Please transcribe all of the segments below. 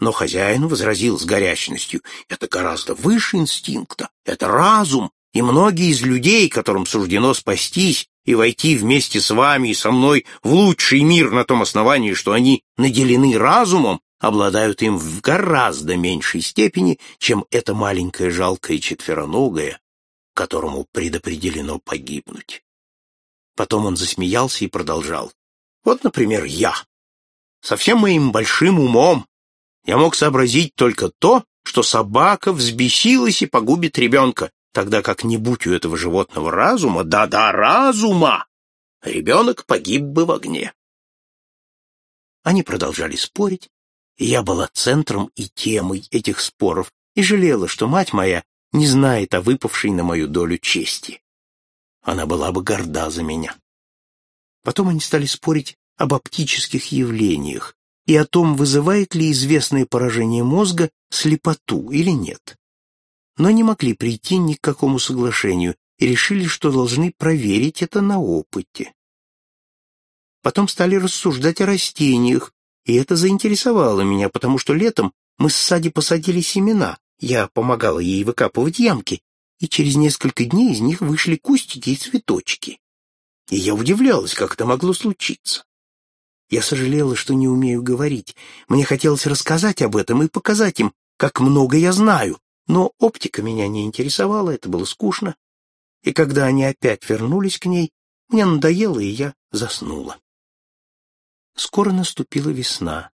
Но хозяин возразил с горячностью, это гораздо выше инстинкта, это разум, и многие из людей, которым суждено спастись и войти вместе с вами и со мной в лучший мир на том основании, что они наделены разумом, обладают им в гораздо меньшей степени, чем это маленькое жалкое четвероногое, которому предопределено погибнуть. Потом он засмеялся и продолжал. Вот, например, я. Со всем моим большим умом я мог сообразить только то, что собака взбесилась и погубит ребенка, тогда как не будь у этого животного разума, да-да, разума, ребенок погиб бы в огне. Они продолжали спорить, и я была центром и темой этих споров и жалела, что мать моя не знает о выпавшей на мою долю чести. Она была бы горда за меня. Потом они стали спорить об оптических явлениях и о том, вызывает ли известное поражение мозга слепоту или нет. Но не могли прийти ни к какому соглашению и решили, что должны проверить это на опыте. Потом стали рассуждать о растениях, и это заинтересовало меня, потому что летом мы с Сади посадили семена, я помогала ей выкапывать ямки, и через несколько дней из них вышли кустики и цветочки. И я удивлялась, как это могло случиться. Я сожалела, что не умею говорить. Мне хотелось рассказать об этом и показать им, как много я знаю, но оптика меня не интересовала, это было скучно. И когда они опять вернулись к ней, мне надоело, и я заснула. Скоро наступила весна.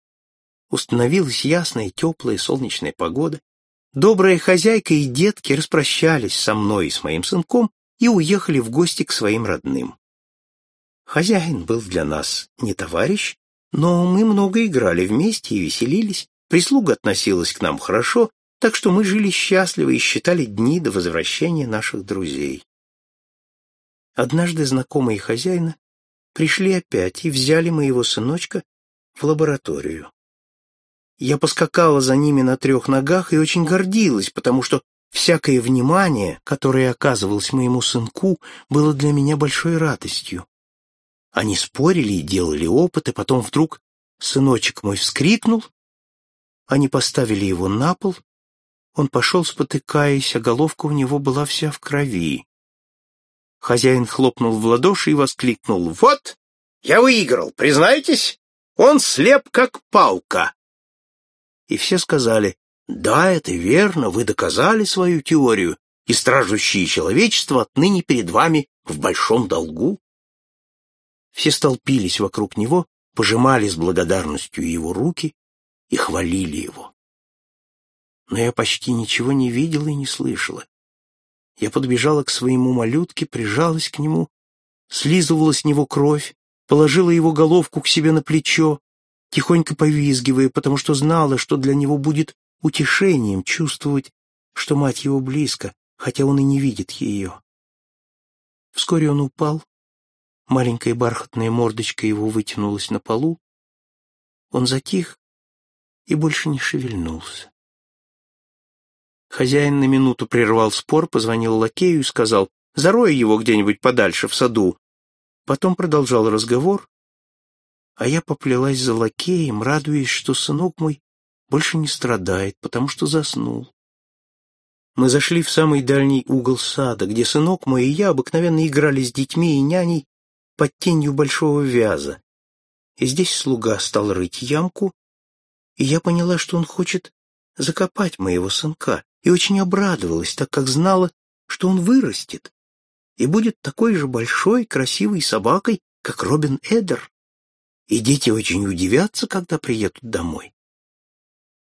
Установилась ясная, теплая, солнечная погода. Добрая хозяйка и детки распрощались со мной и с моим сынком и уехали в гости к своим родным. Хозяин был для нас не товарищ, но мы много играли вместе и веселились, прислуга относилась к нам хорошо, так что мы жили счастливо и считали дни до возвращения наших друзей. Однажды знакомые хозяина пришли опять и взяли моего сыночка в лабораторию. Я поскакала за ними на трех ногах и очень гордилась, потому что всякое внимание, которое оказывалось моему сынку, было для меня большой радостью. Они спорили и делали опыты, потом вдруг сыночек мой вскрикнул, они поставили его на пол, он пошел, спотыкаясь, а головка у него была вся в крови. Хозяин хлопнул в ладоши и воскликнул. «Вот, я выиграл, признаетесь? Он слеп, как палка!» И все сказали, «Да, это верно, вы доказали свою теорию, и стражущие человечество отныне перед вами в большом долгу». Все столпились вокруг него, пожимали с благодарностью его руки и хвалили его. Но я почти ничего не видела и не слышала. Я подбежала к своему малютке, прижалась к нему, слизывала с него кровь, положила его головку к себе на плечо, тихонько повизгивая, потому что знала, что для него будет утешением чувствовать, что мать его близко, хотя он и не видит ее. Вскоре он упал, маленькая бархатная мордочка его вытянулась на полу, он затих и больше не шевельнулся. Хозяин на минуту прервал спор, позвонил лакею и сказал, «Зарой его где-нибудь подальше, в саду». Потом продолжал разговор, а я поплелась за лакеем, радуясь, что сынок мой больше не страдает, потому что заснул. Мы зашли в самый дальний угол сада, где сынок мой и я обыкновенно играли с детьми и няней под тенью большого вяза. И здесь слуга стал рыть ямку, и я поняла, что он хочет закопать моего сынка, и очень обрадовалась, так как знала, что он вырастет и будет такой же большой, красивой собакой, как Робин Эдер. И дети очень удивятся, когда приедут домой.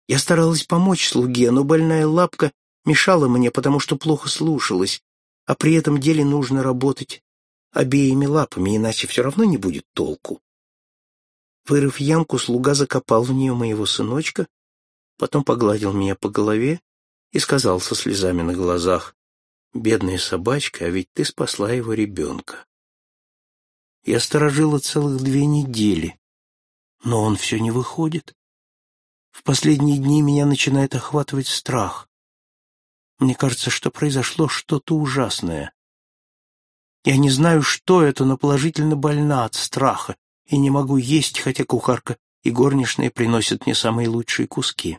Я старалась помочь слуге, но больная лапка мешала мне, потому что плохо слушалась, а при этом деле нужно работать обеими лапами, иначе все равно не будет толку. Вырыв ямку, слуга закопал в нее моего сыночка, потом погладил меня по голове и сказал со слезами на глазах, «Бедная собачка, а ведь ты спасла его ребенка». Я сторожила целых две недели, но он все не выходит. В последние дни меня начинает охватывать страх. Мне кажется, что произошло что-то ужасное. Я не знаю, что это, но положительно больна от страха и не могу есть, хотя кухарка и горничная приносят мне самые лучшие куски.